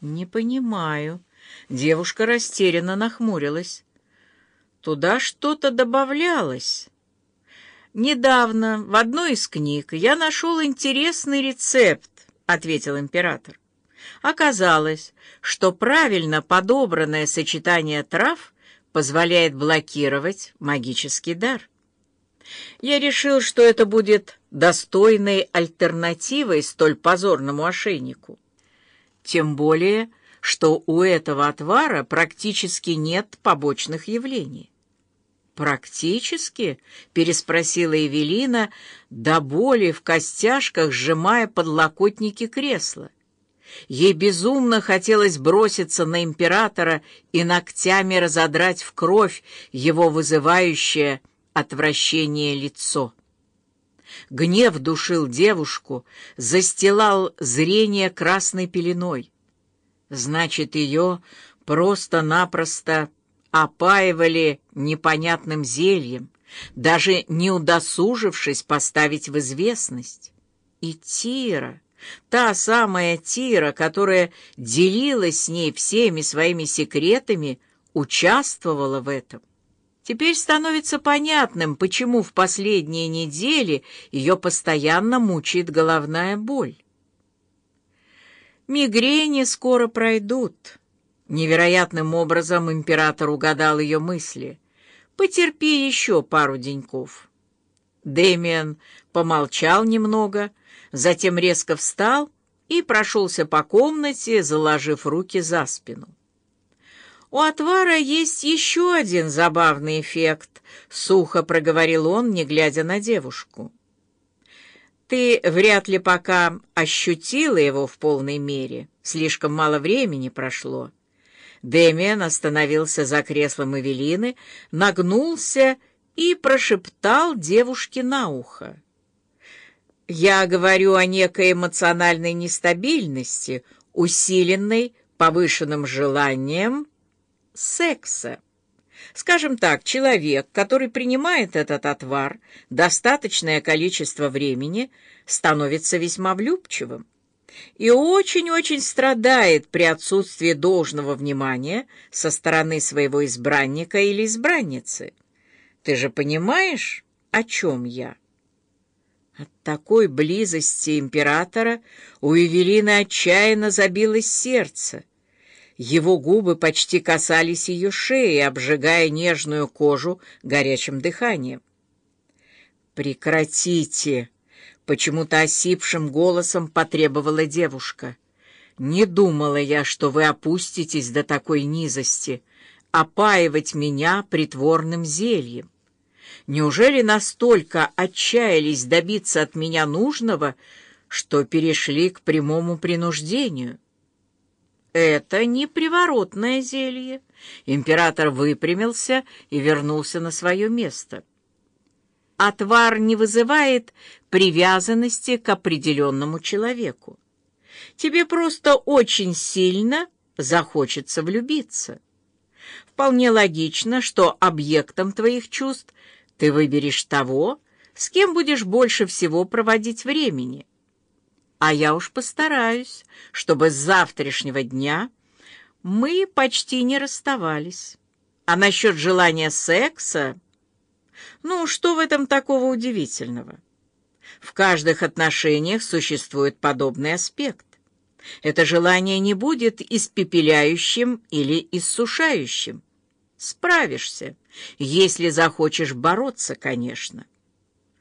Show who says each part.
Speaker 1: Не понимаю. Девушка растерянно нахмурилась. Туда что-то добавлялось. Недавно в одной из книг я нашел интересный рецепт, ответил император. Оказалось, что правильно подобранное сочетание трав позволяет блокировать магический дар. Я решил, что это будет достойной альтернативой столь позорному ошейнику. Тем более, что у этого отвара практически нет побочных явлений. «Практически?» — переспросила Эвелина, до боли в костяшках сжимая подлокотники кресла. Ей безумно хотелось броситься на императора и ногтями разодрать в кровь его вызывающее отвращение лицо. Гнев душил девушку, застилал зрение красной пеленой. Значит, ее просто-напросто опаивали непонятным зельем, даже не удосужившись поставить в известность. И Тира, та самая Тира, которая делилась с ней всеми своими секретами, участвовала в этом. Теперь становится понятным, почему в последние недели ее постоянно мучает головная боль. Мигрени скоро пройдут. Невероятным образом император угадал ее мысли. Потерпи еще пару деньков. Дэмиан помолчал немного, затем резко встал и прошелся по комнате, заложив руки за спину. «У отвара есть еще один забавный эффект», — сухо проговорил он, не глядя на девушку. «Ты вряд ли пока ощутила его в полной мере. Слишком мало времени прошло». Дэмиан остановился за креслом Эвелины, нагнулся и прошептал девушке на ухо. «Я говорю о некой эмоциональной нестабильности, усиленной повышенным желанием секса. Скажем так, человек, который принимает этот отвар достаточное количество времени, становится весьма влюбчивым и очень-очень страдает при отсутствии должного внимания со стороны своего избранника или избранницы. Ты же понимаешь, о чем я? От такой близости императора у Эвелины отчаянно забилось сердце. Его губы почти касались ее шеи, обжигая нежную кожу горячим дыханием. «Прекратите!» — почему-то осипшим голосом потребовала девушка. «Не думала я, что вы опуститесь до такой низости, опаивать меня притворным зельем. Неужели настолько отчаялись добиться от меня нужного, что перешли к прямому принуждению?» «Это не приворотное зелье». Император выпрямился и вернулся на свое место. Отвар не вызывает привязанности к определенному человеку. Тебе просто очень сильно захочется влюбиться. Вполне логично, что объектом твоих чувств ты выберешь того, с кем будешь больше всего проводить времени. А я уж постараюсь, чтобы с завтрашнего дня мы почти не расставались. А насчет желания секса... Ну, что в этом такого удивительного? В каждых отношениях существует подобный аспект. Это желание не будет испепеляющим или иссушающим. Справишься, если захочешь бороться, конечно.